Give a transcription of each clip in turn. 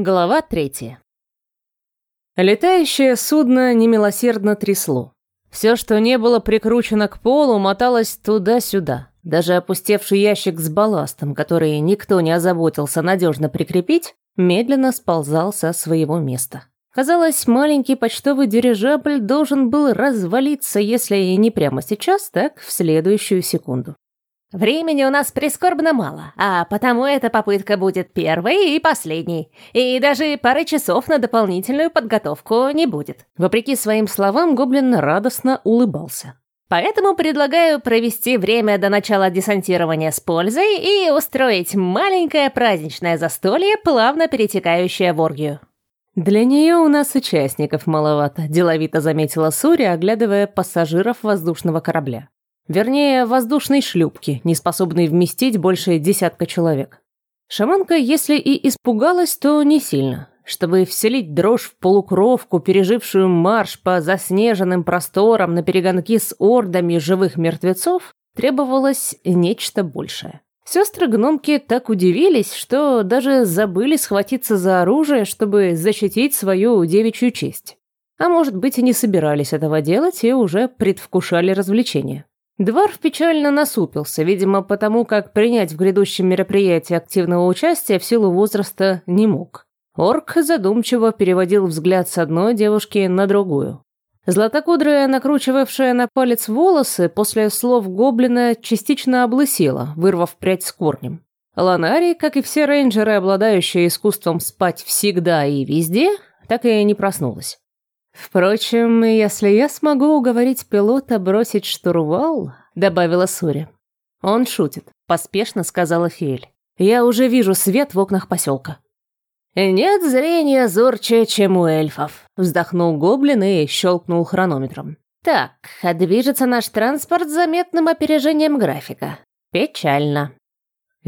Глава третья. Летающее судно немилосердно трясло. Все, что не было прикручено к полу, моталось туда-сюда. Даже опустевший ящик с балластом, который никто не озаботился надежно прикрепить, медленно сползал со своего места. Казалось, маленький почтовый дирижабль должен был развалиться, если и не прямо сейчас, так в следующую секунду. Времени у нас прискорбно мало, а потому эта попытка будет первой и последней. И даже пары часов на дополнительную подготовку не будет. Вопреки своим словам, гоблин радостно улыбался. Поэтому предлагаю провести время до начала десантирования с пользой и устроить маленькое праздничное застолье, плавно перетекающее в оргию. «Для нее у нас участников маловато», – деловито заметила Сури, оглядывая пассажиров воздушного корабля. Вернее, воздушной шлюпки, не способной вместить больше десятка человек. Шаманка, если и испугалась, то не сильно. Чтобы вселить дрожь в полукровку, пережившую марш по заснеженным просторам на перегонки с ордами живых мертвецов, требовалось нечто большее. Сестры-гномки так удивились, что даже забыли схватиться за оружие, чтобы защитить свою девичью честь. А может быть, и не собирались этого делать и уже предвкушали развлечения. Дварф печально насупился, видимо, потому как принять в грядущем мероприятии активного участия в силу возраста не мог. Орк задумчиво переводил взгляд с одной девушки на другую. Златокудрая, накручивавшая на палец волосы, после слов гоблина частично облысела, вырвав прядь с корнем. Ланари, как и все рейнджеры, обладающие искусством спать всегда и везде, так и не проснулась. «Впрочем, если я смогу уговорить пилота бросить штурвал», — добавила Сури. «Он шутит», — поспешно сказала Фиэль. «Я уже вижу свет в окнах поселка». «Нет зрения зорче, чем у эльфов», — вздохнул гоблин и щелкнул хронометром. «Так, а движется наш транспорт с заметным опережением графика. Печально».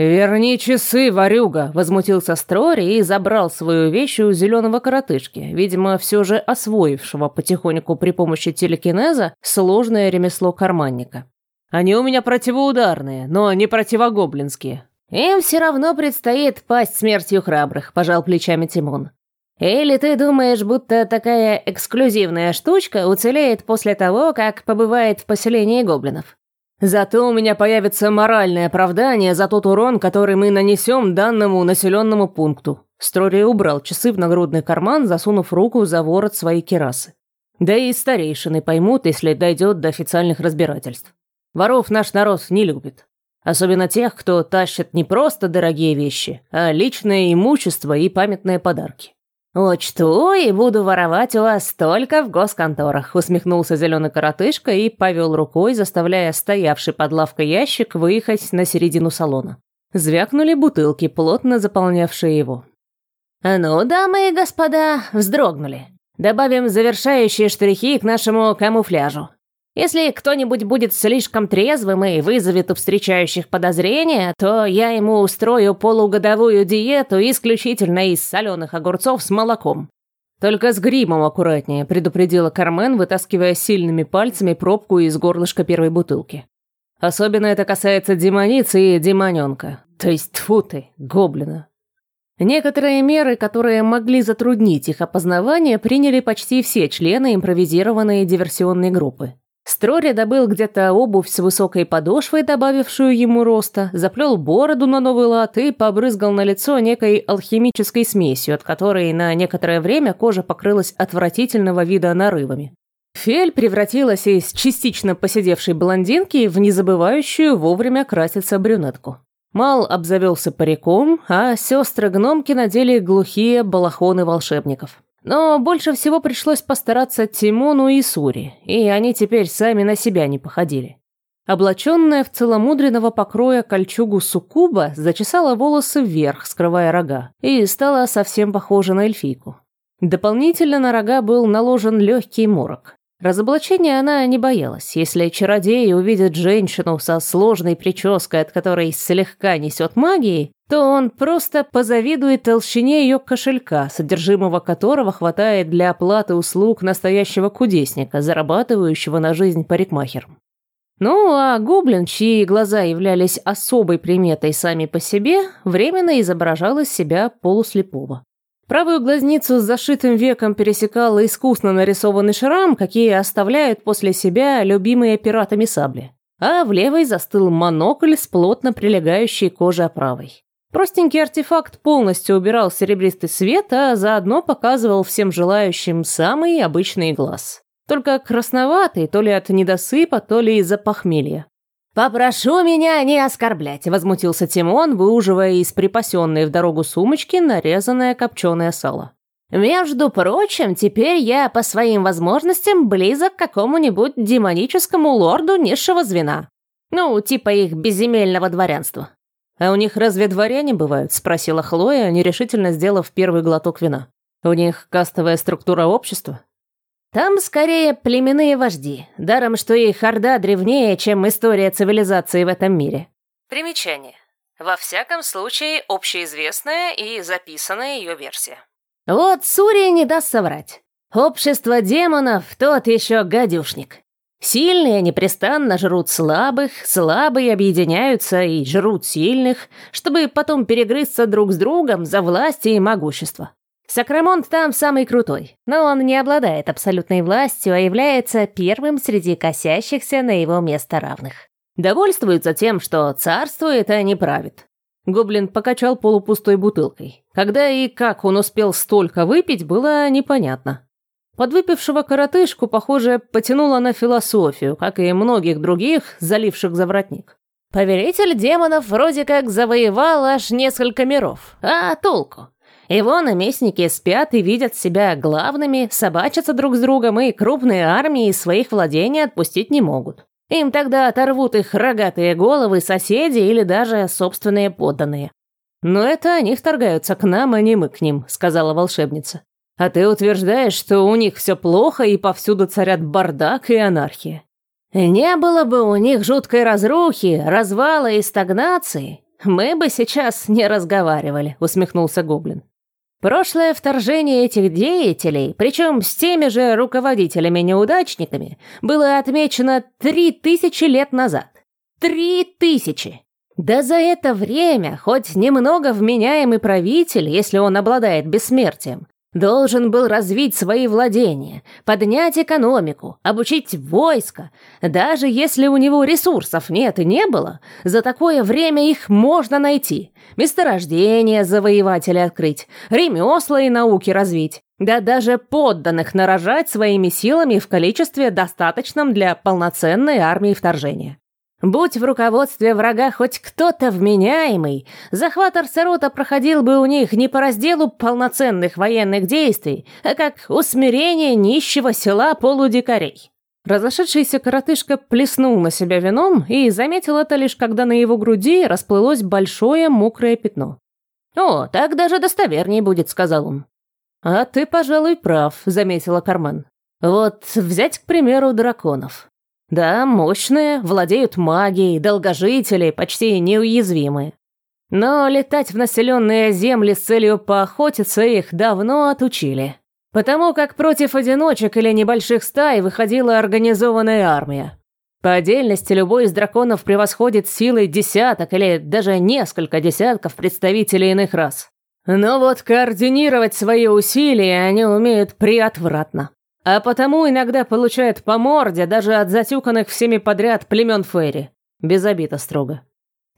«Верни часы, ворюга!» – возмутился Строри и забрал свою вещь у зеленого коротышки, видимо, все же освоившего потихоньку при помощи телекинеза сложное ремесло карманника. «Они у меня противоударные, но не противогоблинские». «Им все равно предстоит пасть смертью храбрых», – пожал плечами Тимон. «Или ты думаешь, будто такая эксклюзивная штучка уцелеет после того, как побывает в поселении гоблинов?» Зато у меня появится моральное оправдание за тот урон, который мы нанесем данному населенному пункту. Строри убрал часы в нагрудный карман, засунув руку за ворот своей керасы. Да и старейшины поймут, если дойдет до официальных разбирательств. Воров наш народ не любит. Особенно тех, кто тащит не просто дорогие вещи, а личное имущество и памятные подарки. «Учту и буду воровать у вас только в госконторах», усмехнулся зеленый коротышка и повел рукой, заставляя стоявший под лавкой ящик выехать на середину салона. Звякнули бутылки, плотно заполнявшие его. «Ну, дамы и господа, вздрогнули. Добавим завершающие штрихи к нашему камуфляжу. Если кто-нибудь будет слишком трезвым и вызовет у встречающих подозрения, то я ему устрою полугодовую диету исключительно из соленых огурцов с молоком. Только с гримом аккуратнее, предупредила Кармен, вытаскивая сильными пальцами пробку из горлышка первой бутылки. Особенно это касается демоницы и демоненка. То есть, тьфу ты, гоблина. Некоторые меры, которые могли затруднить их опознавание, приняли почти все члены импровизированной диверсионной группы. Строри добыл где-то обувь с высокой подошвой, добавившую ему роста, заплел бороду на новый лад и побрызгал на лицо некой алхимической смесью, от которой на некоторое время кожа покрылась отвратительного вида нарывами. Фель превратилась из частично посидевшей блондинки в незабывающую вовремя краситься брюнетку. Мал обзавелся париком, а сестры-гномки надели глухие балахоны волшебников. Но больше всего пришлось постараться Тимону и Сури, и они теперь сами на себя не походили. Облаченная в целомудренного покроя кольчугу суккуба зачесала волосы вверх, скрывая рога, и стала совсем похожа на эльфийку. Дополнительно на рога был наложен легкий морок. Разоблачения она не боялась. Если чародеи увидят женщину со сложной прической, от которой слегка несет магией, то он просто позавидует толщине ее кошелька, содержимого которого хватает для оплаты услуг настоящего кудесника, зарабатывающего на жизнь парикмахером. Ну, а гоблин, чьи глаза являлись особой приметой сами по себе, временно изображал из себя полуслепого. Правую глазницу с зашитым веком пересекал искусно нарисованный шрам, какие оставляют после себя любимые пиратами сабли. А в левой застыл монокль с плотно прилегающей кожей оправой. Простенький артефакт полностью убирал серебристый свет, а заодно показывал всем желающим самый обычный глаз. Только красноватый, то ли от недосыпа, то ли из-за похмелья. «Попрошу меня не оскорблять», — возмутился Тимон, выуживая из припасенной в дорогу сумочки нарезанное копченое сало. «Между прочим, теперь я по своим возможностям близок к какому-нибудь демоническому лорду низшего звена. Ну, типа их безземельного дворянства». «А у них разве дворяне бывают?» — спросила Хлоя, нерешительно сделав первый глоток вина. «У них кастовая структура общества?» Там скорее племенные вожди, даром что их орда древнее, чем история цивилизации в этом мире. Примечание. Во всяком случае, общеизвестная и записанная ее версия. Вот Сурия не даст соврать. Общество демонов – тот еще гадюшник. Сильные непрестанно жрут слабых, слабые объединяются и жрут сильных, чтобы потом перегрызться друг с другом за власть и могущество. Сакрамонт там самый крутой, но он не обладает абсолютной властью, а является первым среди косящихся на его место равных. Довольствуется тем, что царствует, а не правит. Гоблин покачал полупустой бутылкой. Когда и как он успел столько выпить, было непонятно. Подвыпившего коротышку, похоже, потянуло на философию, как и многих других, заливших за воротник. Повелитель демонов вроде как завоевал аж несколько миров. А толку? Его наместники спят и видят себя главными, собачатся друг с другом и крупные армии из своих владений отпустить не могут. Им тогда оторвут их рогатые головы соседи или даже собственные подданные. «Но это они вторгаются к нам, а не мы к ним», — сказала волшебница. «А ты утверждаешь, что у них все плохо и повсюду царят бардак и анархия». «Не было бы у них жуткой разрухи, развала и стагнации, мы бы сейчас не разговаривали», — усмехнулся Гоблин. Прошлое вторжение этих деятелей, причем с теми же руководителями-неудачниками, было отмечено три тысячи лет назад. Три тысячи! Да за это время хоть немного вменяемый правитель, если он обладает бессмертием, Должен был развить свои владения, поднять экономику, обучить войско. Даже если у него ресурсов нет и не было, за такое время их можно найти. Месторождения завоевателя открыть, ремесла и науки развить. Да даже подданных нарожать своими силами в количестве достаточном для полноценной армии вторжения. Будь в руководстве врага хоть кто-то вменяемый, захват Арсерота проходил бы у них не по разделу полноценных военных действий, а как усмирение нищего села полудикарей. Разошедшийся коротышка плеснул на себя вином и заметил это лишь когда на его груди расплылось большое мокрое пятно. «О, так даже достовернее будет», — сказал он. «А ты, пожалуй, прав», — заметила Кармен. «Вот взять, к примеру, драконов. Да, мощные, владеют магией, долгожители, почти неуязвимые. Но летать в населенные земли с целью поохотиться их давно отучили. Потому как против одиночек или небольших стай выходила организованная армия. По отдельности любой из драконов превосходит силой десяток или даже несколько десятков представителей иных рас. Но вот координировать свои усилия они умеют приотвратно. А потому иногда получает по морде даже от затюканных всеми подряд племен Фейри. Без обида строго.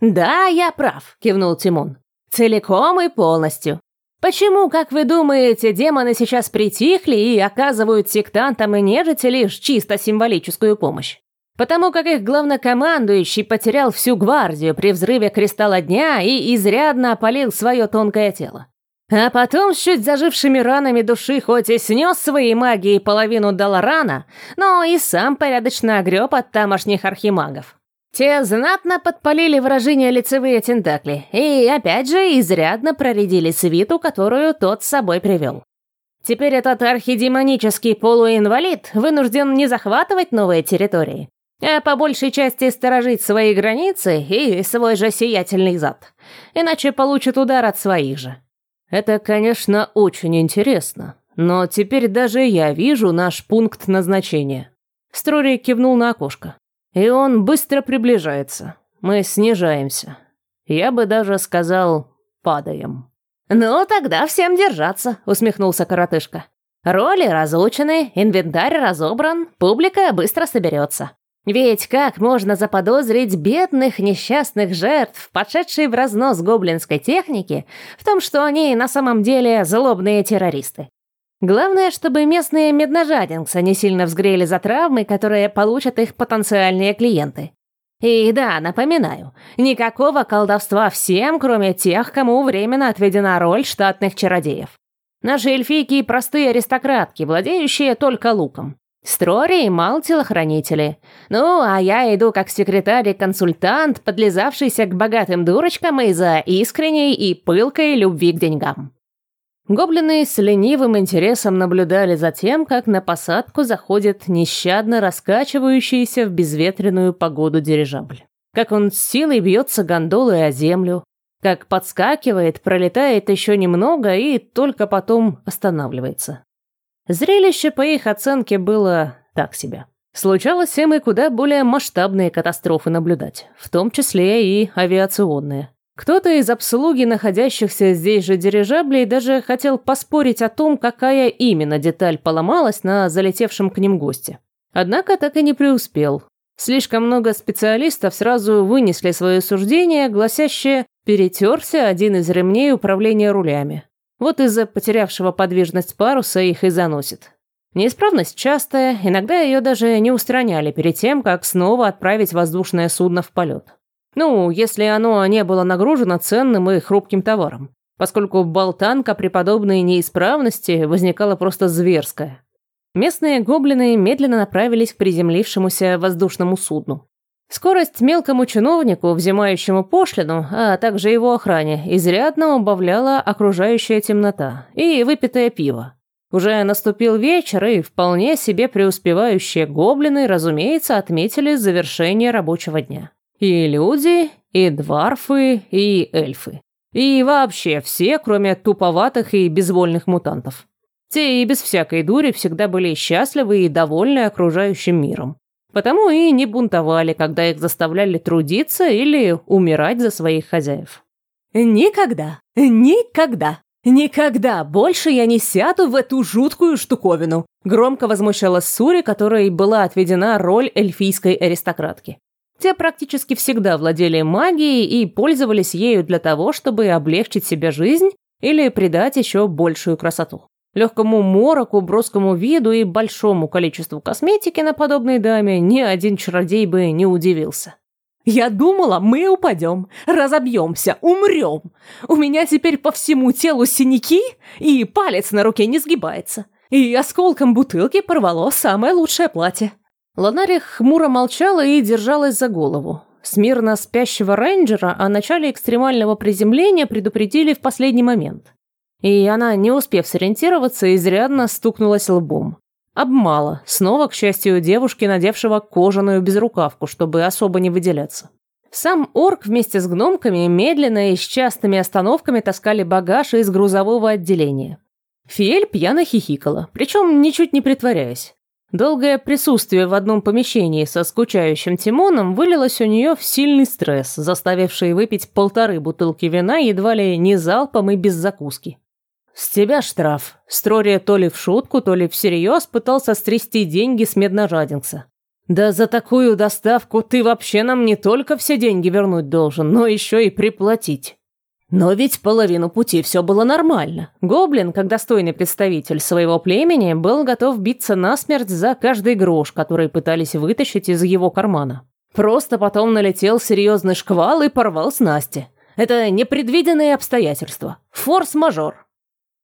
«Да, я прав», — кивнул Тимон. «Целиком и полностью. Почему, как вы думаете, демоны сейчас притихли и оказывают сектантам и нежити лишь чисто символическую помощь? Потому как их главнокомандующий потерял всю гвардию при взрыве Кристалла Дня и изрядно опалил свое тонкое тело. А потом с чуть зажившими ранами души хоть и снес своей магией половину Даларана, но и сам порядочно огреб от тамошних архимагов. Те знатно подпалили выражение лицевые тентакли и, опять же, изрядно проредили свиту, которую тот с собой привел. Теперь этот архидемонический полуинвалид вынужден не захватывать новые территории, а по большей части сторожить свои границы и свой же сиятельный зад, иначе получит удар от своих же. Это, конечно, очень интересно, но теперь даже я вижу наш пункт назначения. Строри кивнул на окошко. И он быстро приближается. Мы снижаемся. Я бы даже сказал, падаем. «Ну, тогда всем держаться», — усмехнулся коротышка. «Роли разучены, инвентарь разобран, публика быстро соберется. Ведь как можно заподозрить бедных несчастных жертв, подшедшие в разнос гоблинской техники, в том, что они на самом деле злобные террористы? Главное, чтобы местные медножадинкса не сильно взгрели за травмы, которые получат их потенциальные клиенты. И да, напоминаю, никакого колдовства всем, кроме тех, кому временно отведена роль штатных чародеев. Наши эльфийки – простые аристократки, владеющие только луком. Строри и мал телохранители. Ну, а я иду как секретарь и консультант, подлизавшийся к богатым дурочкам из-за искренней и пылкой любви к деньгам. Гоблины с ленивым интересом наблюдали за тем, как на посадку заходит нещадно раскачивающийся в безветренную погоду дирижабль. Как он с силой бьется гондолой о землю, как подскакивает, пролетает еще немного и только потом останавливается. Зрелище, по их оценке, было так себе. Случалось им и куда более масштабные катастрофы наблюдать, в том числе и авиационные. Кто-то из обслуги находящихся здесь же дирижаблей даже хотел поспорить о том, какая именно деталь поломалась на залетевшем к ним госте. Однако так и не преуспел. Слишком много специалистов сразу вынесли свое суждение, гласящее «перетерся один из ремней управления рулями». Вот из-за потерявшего подвижность паруса их и заносит. Неисправность частая, иногда ее даже не устраняли перед тем, как снова отправить воздушное судно в полет. Ну, если оно не было нагружено ценным и хрупким товаром, поскольку болтанка при подобной неисправности возникала просто зверская. Местные гоблины медленно направились к приземлившемуся воздушному судну. Скорость мелкому чиновнику, взимающему пошлину, а также его охране, изрядно убавляла окружающая темнота и выпитое пиво. Уже наступил вечер, и вполне себе преуспевающие гоблины, разумеется, отметили завершение рабочего дня. И люди, и дварфы, и эльфы. И вообще все, кроме туповатых и безвольных мутантов. Те и без всякой дури всегда были счастливы и довольны окружающим миром. Потому и не бунтовали, когда их заставляли трудиться или умирать за своих хозяев. «Никогда, никогда, никогда больше я не сяду в эту жуткую штуковину», громко возмущалась Сури, которой была отведена роль эльфийской аристократки. Те практически всегда владели магией и пользовались ею для того, чтобы облегчить себе жизнь или придать еще большую красоту. Легкому мороку, броскому виду и большому количеству косметики на подобной даме ни один чародей бы не удивился. «Я думала, мы упадем, разобьемся, умрем. У меня теперь по всему телу синяки, и палец на руке не сгибается. И осколком бутылки порвало самое лучшее платье». Ланарих хмуро молчала и держалась за голову. Смирно спящего рейнджера о начале экстремального приземления предупредили в последний момент. И она, не успев сориентироваться, изрядно стукнулась лбом. Обмала, снова, к счастью, девушки, надевшего кожаную безрукавку, чтобы особо не выделяться. Сам орк вместе с гномками медленно и с частыми остановками таскали багаж из грузового отделения. Фиэль пьяно хихикала, причем ничуть не притворяясь. Долгое присутствие в одном помещении со скучающим Тимоном вылилось у нее в сильный стресс, заставивший выпить полторы бутылки вина едва ли не залпом и без закуски. «С тебя штраф». Стрория то ли в шутку, то ли всерьез пытался стрясти деньги с медножадинца. «Да за такую доставку ты вообще нам не только все деньги вернуть должен, но еще и приплатить». Но ведь половину пути все было нормально. Гоблин, как достойный представитель своего племени, был готов биться насмерть за каждый грош, который пытались вытащить из его кармана. Просто потом налетел серьезный шквал и порвал снасти. Это непредвиденные обстоятельства. Форс-мажор.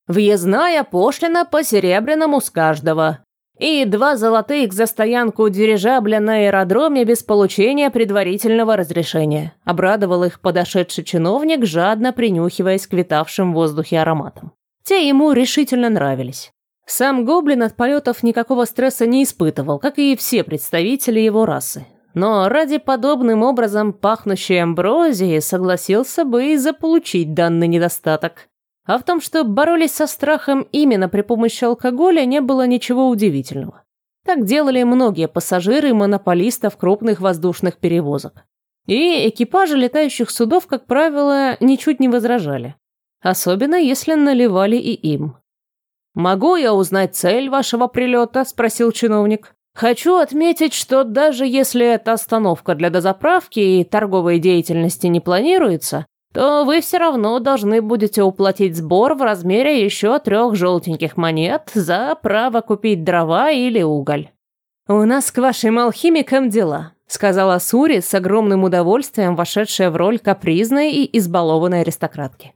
Въездная пошлина по серебряному с каждого. И два золотых за стоянку дирижабля на аэродроме без получения предварительного разрешения. Обрадовал их подошедший чиновник, жадно принюхиваясь к витавшим в воздухе ароматам. Те ему решительно нравились. Сам гоблин от полетов никакого стресса не испытывал, как и все представители его расы. Но ради подобным образом пахнущей амброзии согласился бы и заполучить данный недостаток. А в том, что боролись со страхом именно при помощи алкоголя, не было ничего удивительного. Так делали многие пассажиры и монополистов крупных воздушных перевозок. И экипажи летающих судов, как правило, ничуть не возражали. особенно если наливали и им. «Могу я узнать цель вашего прилета?» – спросил чиновник. «Хочу отметить, что даже если эта остановка для дозаправки и торговой деятельности не планируется, то вы все равно должны будете уплатить сбор в размере еще трех желтеньких монет за право купить дрова или уголь. «У нас к вашим алхимикам дела», — сказала Сури с огромным удовольствием, вошедшая в роль капризной и избалованной аристократки.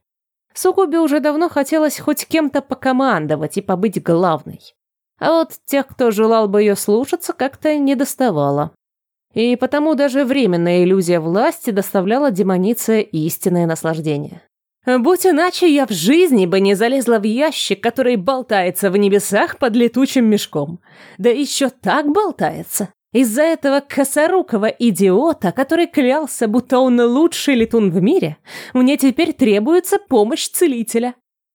Сукубе уже давно хотелось хоть кем-то покомандовать и побыть главной. А вот тех, кто желал бы ее слушаться, как-то не доставало. И потому даже временная иллюзия власти доставляла демонице истинное наслаждение. Будь иначе, я в жизни бы не залезла в ящик, который болтается в небесах под летучим мешком. Да еще так болтается. Из-за этого косорукого идиота, который клялся, будто он лучший летун в мире, мне теперь требуется помощь целителя.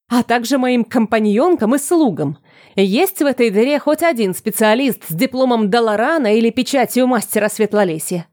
А также моим компаньонкам и слугам, есть в этой дыре хоть один специалист с дипломом Долорана или печатью мастера Светлолесья?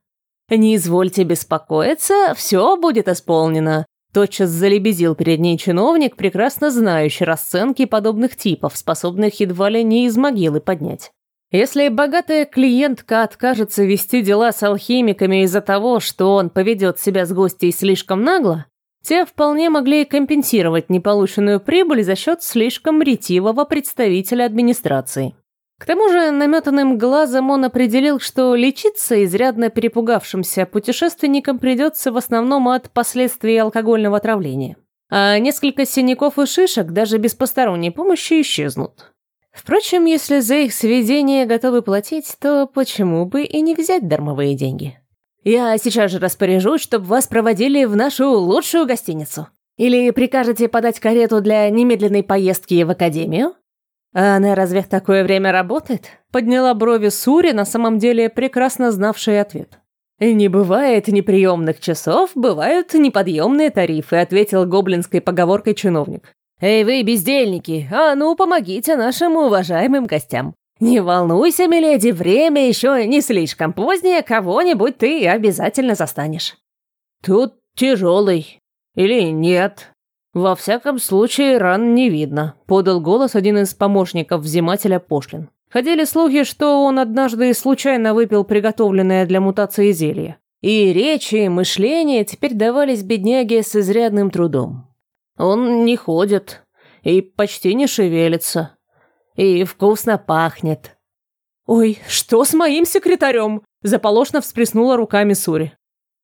Не извольте беспокоиться, все будет исполнено. Тотчас залебезил перед ней чиновник, прекрасно знающий расценки подобных типов, способных едва ли не из могилы поднять. Если богатая клиентка откажется вести дела с алхимиками из-за того, что он поведет себя с гостей слишком нагло, те вполне могли компенсировать неполученную прибыль за счет слишком ретивого представителя администрации. К тому же наметанным глазом он определил, что лечиться изрядно перепугавшимся путешественникам придется в основном от последствий алкогольного отравления. А несколько синяков и шишек даже без посторонней помощи исчезнут. Впрочем, если за их сведения готовы платить, то почему бы и не взять дармовые деньги? Я сейчас же распоряжусь, чтобы вас проводили в нашу лучшую гостиницу. Или прикажете подать карету для немедленной поездки в академию? А она разве в такое время работает? Подняла брови Сури, на самом деле прекрасно знавший ответ. «Не бывает неприемных часов, бывают неподъемные тарифы», ответил гоблинской поговоркой чиновник. «Эй вы, бездельники, а ну помогите нашим уважаемым гостям. «Не волнуйся, миледи, время еще не слишком позднее, кого-нибудь ты обязательно застанешь». «Тут тяжелый. Или нет?» «Во всяком случае, ран не видно», — подал голос один из помощников взимателя пошлин. Ходили слухи, что он однажды случайно выпил приготовленное для мутации зелье. И речи, и мышление теперь давались бедняге с изрядным трудом. Он не ходит и почти не шевелится. И вкусно пахнет. «Ой, что с моим секретарем?» Заполошно всплеснула руками Сури.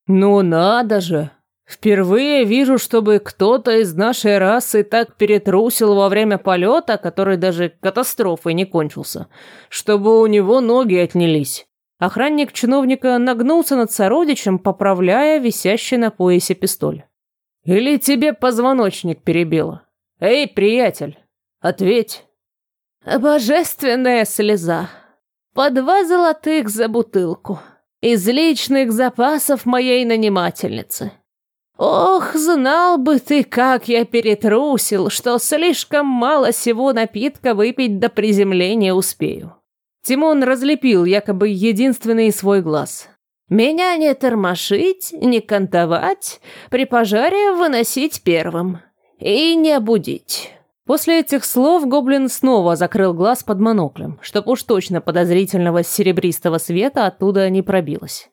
«Ну надо же! Впервые вижу, чтобы кто-то из нашей расы так перетрусил во время полета, который даже катастрофой не кончился, чтобы у него ноги отнялись». Охранник чиновника нагнулся над сородичем, поправляя висящий на поясе пистоль. «Или тебе позвоночник перебило? Эй, приятель, ответь!» Божественная слеза. По два золотых за бутылку. Из личных запасов моей нанимательницы. Ох, знал бы ты, как я перетрусил, что слишком мало всего напитка выпить до приземления успею. Тимон разлепил якобы единственный свой глаз. Меня не тормошить, не кантовать, при пожаре выносить первым. И не будить. После этих слов гоблин снова закрыл глаз под моноклем, чтоб уж точно подозрительного серебристого света оттуда не пробилось.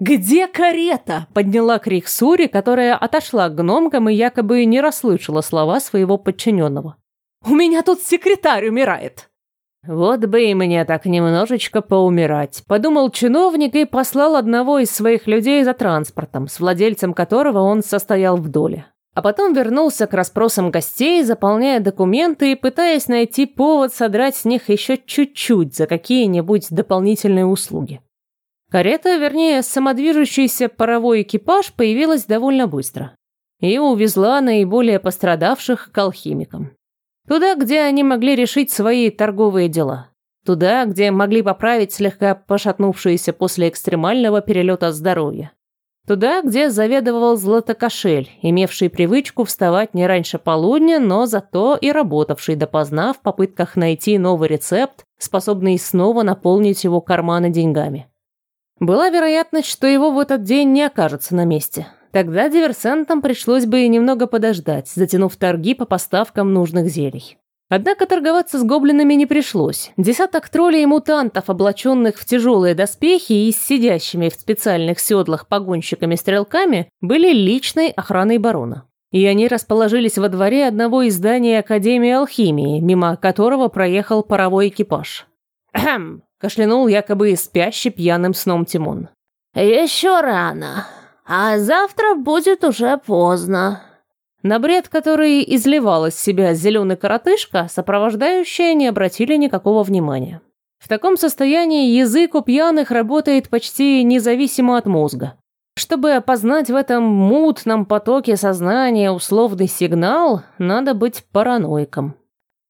«Где карета?» – подняла крик Сури, которая отошла к гномкам и якобы не расслышала слова своего подчиненного. «У меня тут секретарь умирает!» «Вот бы и мне так немножечко поумирать», – подумал чиновник и послал одного из своих людей за транспортом, с владельцем которого он состоял в доле. А потом вернулся к расспросам гостей, заполняя документы и пытаясь найти повод содрать с них еще чуть-чуть за какие-нибудь дополнительные услуги. Карета, вернее, самодвижущийся паровой экипаж появилась довольно быстро и увезла наиболее пострадавших к алхимикам. Туда, где они могли решить свои торговые дела. Туда, где могли поправить слегка пошатнувшееся после экстремального перелета здоровье. Туда, где заведовал Златокошель, имевший привычку вставать не раньше полудня, но зато и работавший допоздна в попытках найти новый рецепт, способный снова наполнить его карманы деньгами. Была вероятность, что его в этот день не окажется на месте. Тогда диверсантам пришлось бы немного подождать, затянув торги по поставкам нужных зелий. Однако торговаться с гоблинами не пришлось. Десяток троллей и мутантов, облаченных в тяжелые доспехи и с сидящими в специальных седлах погонщиками-стрелками, были личной охраной барона. И они расположились во дворе одного из зданий Академии Алхимии, мимо которого проехал паровой экипаж. «Хм!» – кашлянул якобы спящий пьяным сном Тимон. «Еще рано, а завтра будет уже поздно», на бред, который изливал из себя зеленый коротышка, сопровождающие не обратили никакого внимания. В таком состоянии язык у пьяных работает почти независимо от мозга. Чтобы опознать в этом мутном потоке сознания условный сигнал, надо быть параноиком.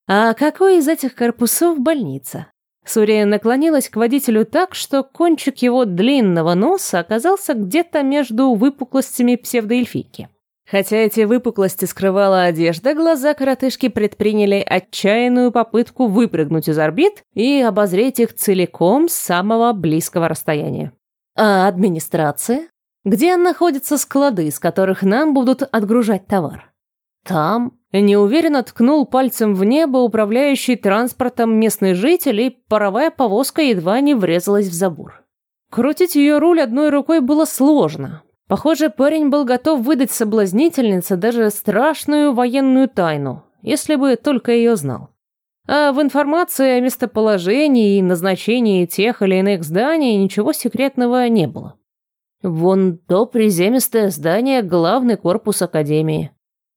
А какой из этих корпусов больница? Сурия наклонилась к водителю так, что кончик его длинного носа оказался где-то между выпуклостями псевдоэльфийки. Хотя эти выпуклости скрывала одежда, глаза коротышки предприняли отчаянную попытку выпрыгнуть из орбит и обозреть их целиком с самого близкого расстояния. А администрация? Где находятся склады, из которых нам будут отгружать товар? Там неуверенно ткнул пальцем в небо управляющий транспортом местный житель, и паровая повозка едва не врезалась в забор. Крутить ее руль одной рукой было сложно, Похоже, парень был готов выдать соблазнительнице даже страшную военную тайну, если бы только ее знал. А в информации о местоположении и назначении тех или иных зданий ничего секретного не было. Вон то приземистое здание – главный корпус Академии.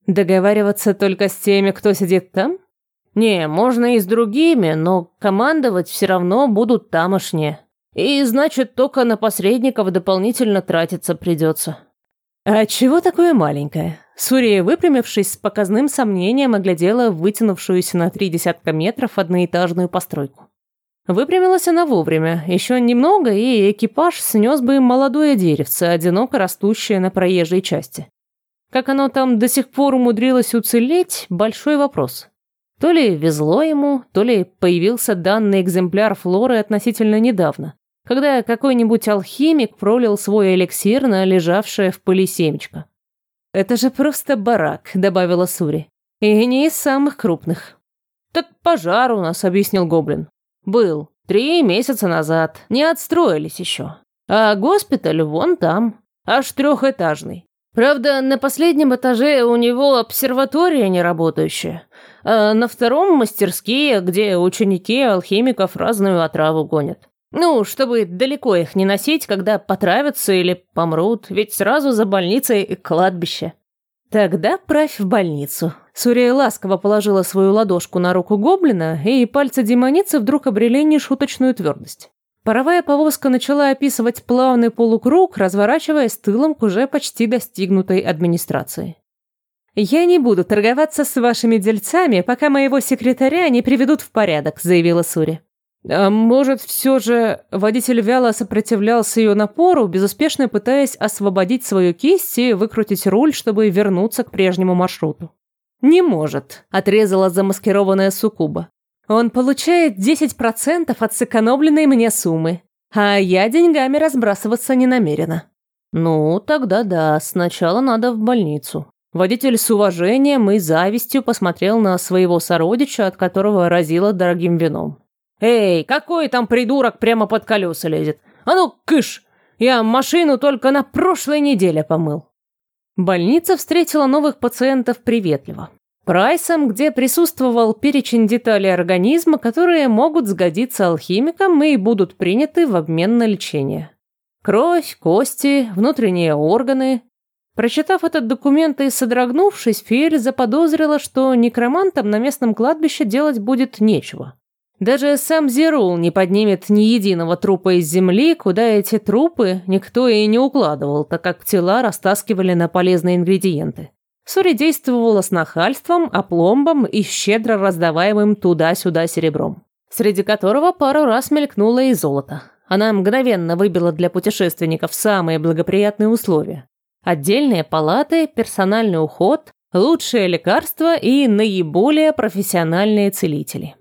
Договариваться только с теми, кто сидит там? Не, можно и с другими, но командовать все равно будут тамошние. И значит, только на посредников дополнительно тратиться придется. А чего такое маленькое? Сурия, выпрямившись с показным сомнением, оглядела вытянувшуюся на три десятка метров одноэтажную постройку. Выпрямилась она вовремя, еще немного, и экипаж снес бы молодое деревце, одиноко растущее на проезжей части. Как оно там до сих пор умудрилось уцелеть – большой вопрос. То ли везло ему, то ли появился данный экземпляр флоры относительно недавно когда какой-нибудь алхимик пролил свой эликсир на лежавшее в пыли семечко. «Это же просто барак», — добавила Сури. «И не из самых крупных». «Так пожар у нас», — объяснил Гоблин. «Был. Три месяца назад. Не отстроились еще. А госпиталь вон там. Аж трехэтажный. Правда, на последнем этаже у него обсерватория неработающая, а на втором мастерские, где ученики алхимиков разную отраву гонят. Ну, чтобы далеко их не носить, когда потравятся или помрут, ведь сразу за больницей и кладбище. Тогда правь в больницу. Сурия ласково положила свою ладошку на руку гоблина, и пальцы демоницы вдруг обрели нешуточную твердость. Паровая повозка начала описывать плавный полукруг, разворачиваясь тылом к уже почти достигнутой администрации. «Я не буду торговаться с вашими дельцами, пока моего секретаря не приведут в порядок», — заявила Сури. А может, все же водитель вяло сопротивлялся ее напору, безуспешно пытаясь освободить свою кисть и выкрутить руль, чтобы вернуться к прежнему маршруту. «Не может», — отрезала замаскированная суккуба. «Он получает 10% от сэкономленной мне суммы, а я деньгами разбрасываться не намерена». «Ну, тогда да, сначала надо в больницу». Водитель с уважением и завистью посмотрел на своего сородича, от которого разило дорогим вином. «Эй, какой там придурок прямо под колеса лезет? А ну, кыш! Я машину только на прошлой неделе помыл». Больница встретила новых пациентов приветливо. Прайсом, где присутствовал перечень деталей организма, которые могут сгодиться алхимикам и будут приняты в обмен на лечение. Кровь, кости, внутренние органы. Прочитав этот документ и содрогнувшись, Фейр заподозрила, что некромантам на местном кладбище делать будет нечего. Даже сам Зерул не поднимет ни единого трупа из земли, куда эти трупы никто и не укладывал, так как тела растаскивали на полезные ингредиенты. Сури действовала с нахальством, опломбом и щедро раздаваемым туда-сюда серебром, среди которого пару раз мелькнуло и золото. Она мгновенно выбила для путешественников самые благоприятные условия. Отдельные палаты, персональный уход, лучшие лекарства и наиболее профессиональные целители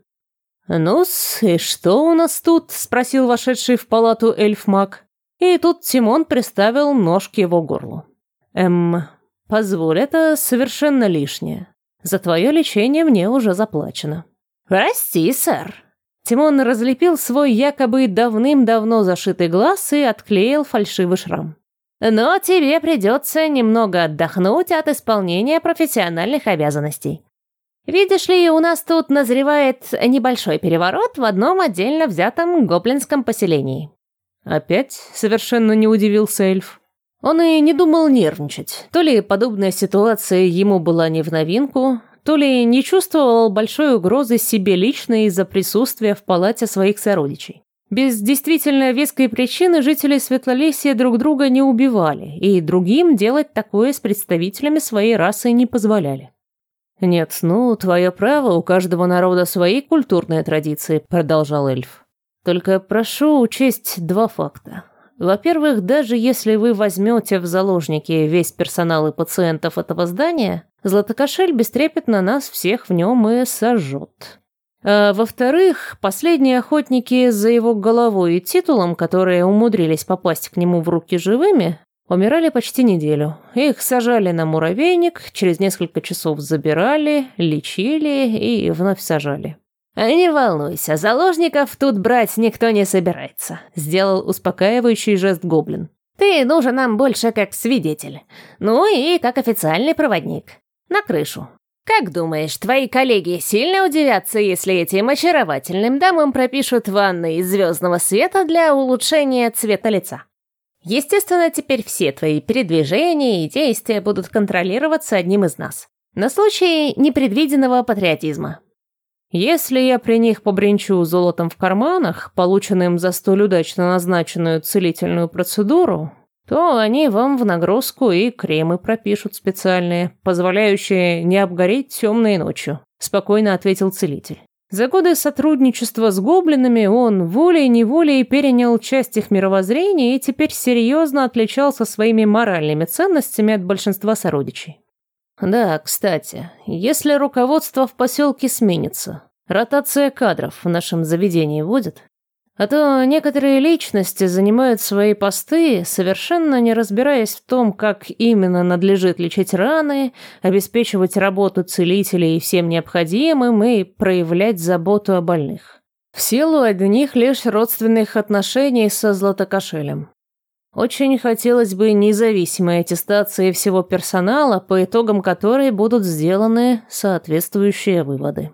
ну и что у нас тут?» – спросил вошедший в палату эльф-маг. И тут Тимон приставил нож к его горлу. Эм, позволь, это совершенно лишнее. За твое лечение мне уже заплачено. Прости, сэр. Тимон разлепил свой якобы давным-давно зашитый глаз и отклеил фальшивый шрам. Но тебе придется немного отдохнуть от исполнения профессиональных обязанностей. Видишь ли, у нас тут назревает небольшой переворот в одном отдельно взятом гоблинском поселении. Опять совершенно не удивился эльф. Он и не думал нервничать. То ли подобная ситуация ему была не в новинку, то ли не чувствовал большой угрозы себе лично из-за присутствия в палате своих сородичей. Без действительно веской причины жители Светлолесья друг друга не убивали, и другим делать такое с представителями своей расы не позволяли. «Нет, ну, твое право, у каждого народа свои культурные традиции», — продолжал эльф. «Только прошу учесть два факта. Во-первых, даже если вы возьмете в заложники весь персонал и пациентов этого здания, Златокошель бестрепетно нас всех в нем и сожжет. А во-вторых, последние охотники за его головой и титулом, которые умудрились попасть к нему в руки живыми, умирали почти неделю. Их сажали на муравейник, через несколько часов забирали, лечили и вновь сажали. «Не волнуйся, заложников тут брать никто не собирается», — сделал успокаивающий жест гоблин. «Ты нужен нам больше как свидетель. Ну и как официальный проводник. На крышу. Как думаешь, твои коллеги сильно удивятся, если этим очаровательным дамам пропишут ванны из звездного света для улучшения цвета лица? Естественно, теперь все твои передвижения и действия будут контролироваться одним из нас. На случай непредвиденного патриотизма. Если я при них побренчу золотом в карманах, полученным за столь удачно назначенную целительную процедуру, то они вам в нагрузку и кремы пропишут специальные, позволяющие не обгореть темной ночью», – спокойно ответил целитель. За годы сотрудничества с гоблинами он волей-неволей перенял часть их мировоззрения и теперь серьезно отличался своими моральными ценностями от большинства сородичей. Да, кстати, если руководство в поселке сменится, ротация кадров в нашем заведении будет? А то некоторые личности занимают свои посты, совершенно не разбираясь в том, как именно надлежит лечить раны, обеспечивать работу целителей всем необходимым и проявлять заботу о больных. В силу одних лишь родственных отношений со Златокошелем. Очень хотелось бы независимой аттестации всего персонала, по итогам которой будут сделаны соответствующие выводы.